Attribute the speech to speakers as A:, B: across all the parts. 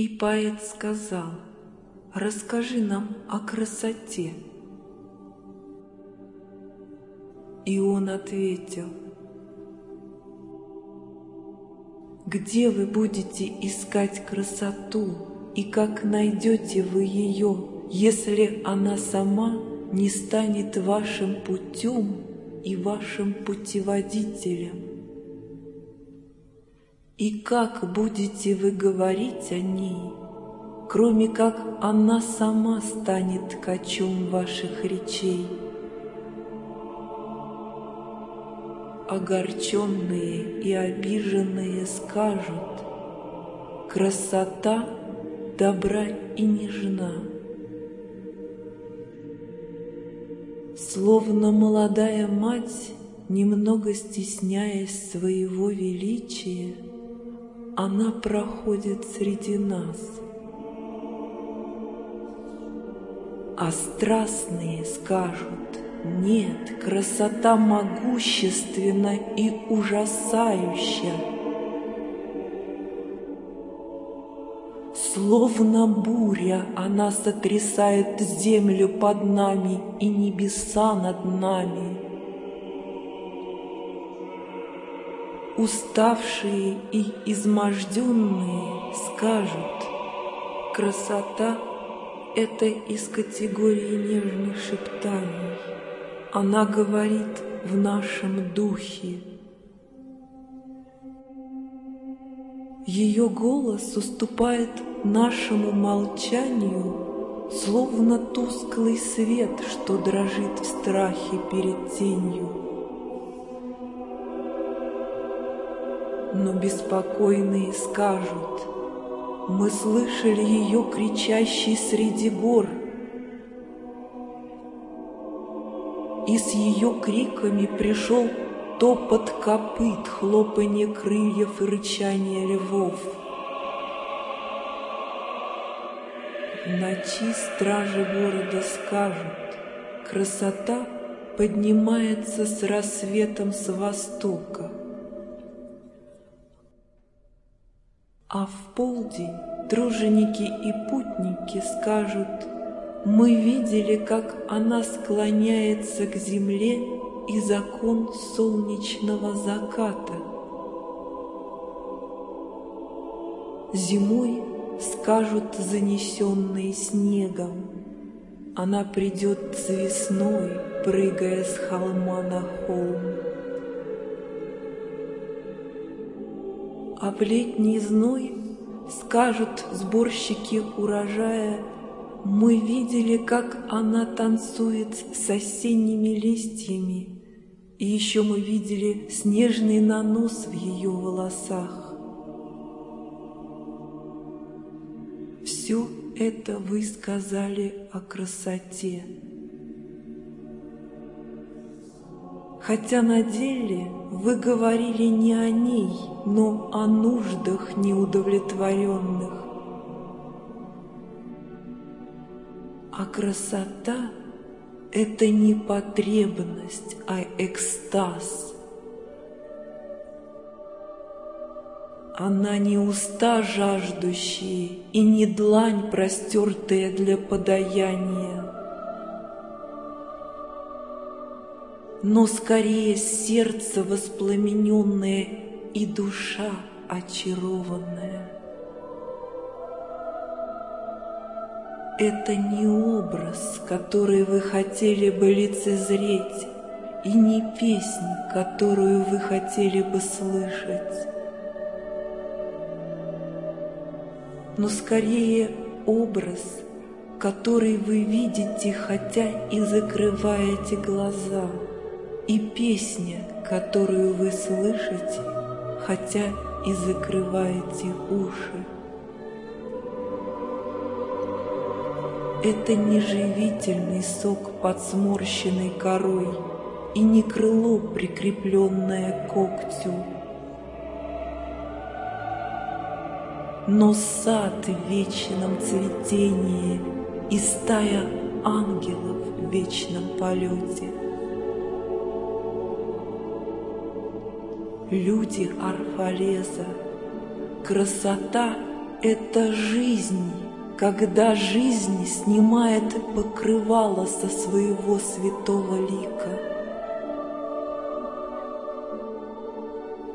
A: И поэт сказал, расскажи нам о красоте. И он ответил, где вы будете искать красоту и как найдете вы ее, если она сама не станет вашим путем и вашим путеводителем? И как будете вы говорить о ней, кроме как она сама станет ткачом ваших речей? Огорченные и обиженные скажут, красота добра и нежна. Словно молодая мать, немного стесняясь своего величия, она проходит среди нас. А страстные скажут, нет, красота могущественна и ужасающая. Словно буря она сотрясает землю под нами и небеса над нами. Уставшие и изможденные скажут, красота — это из категории нежных шептаний. Она говорит в нашем духе. Ее голос уступает нашему молчанию, словно тусклый свет, что дрожит в страхе перед тенью. Но беспокойные скажут, мы слышали ее кричащей среди гор, и с ее криками пришел топот копыт, хлопанье крыльев и рычание львов. В ночи стражи города скажут, красота поднимается с рассветом с востока. А в полдень труженики и путники скажут, мы видели, как она склоняется к земле и закон солнечного заката. Зимой скажут занесенные снегом, она придет с весной, прыгая с холма на холм. А в летний зной скажут сборщики урожая, мы видели, как она танцует с осенними листьями, и еще мы видели снежный нанос в ее волосах. Все это вы сказали о красоте. Хотя на деле вы говорили не о ней, но о нуждах неудовлетворенных. А красота — это не потребность, а экстаз. Она не уста жаждущие и не длань, простертая для подаяния. Но скорее сердце воспламененное и душа очарованная. Это не образ, который вы хотели бы лицезреть, и не песнь, которую вы хотели бы слышать, но скорее образ, который вы видите, хотя и закрываете глаза – и песня, которую вы слышите, хотя и закрываете уши. Это не живительный сок под сморщенной корой и не крыло, прикрепленное к когтю, но сад в вечном цветении и стая ангелов в вечном полете. Люди Арфалеза, красота — это жизнь, когда жизнь снимает покрывало со своего святого лика.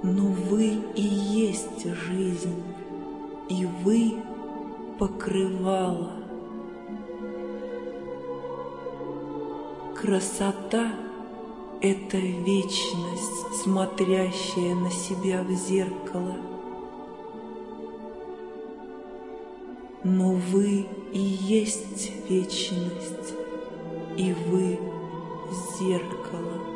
A: Но вы и есть жизнь, и вы покрывало. Красота — это вечность, смотрящая на себя в зеркало. Но вы и есть вечность, и вы зеркало.